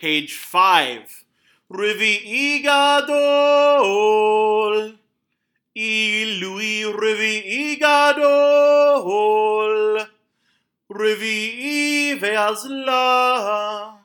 Page 5. Revi'i gadol. Ilui revi'i gadol. Revi'i ve'azlah.